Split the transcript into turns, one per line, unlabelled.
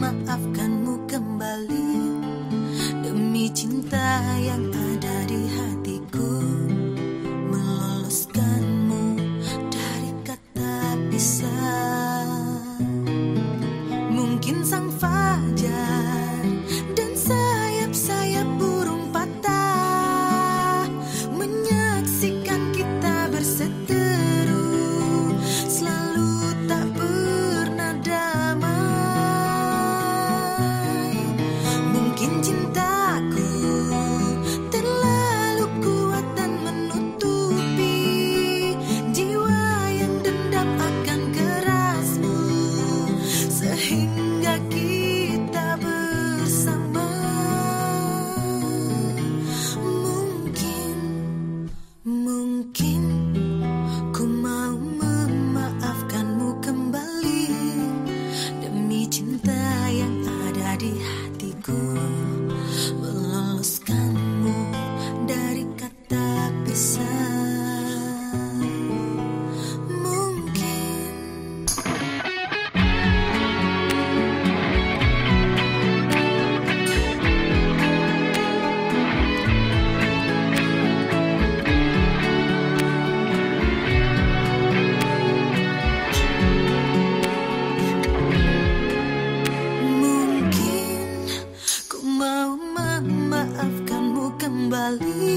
memaafkanmu kembali demi cinta yang ada di hati. believe.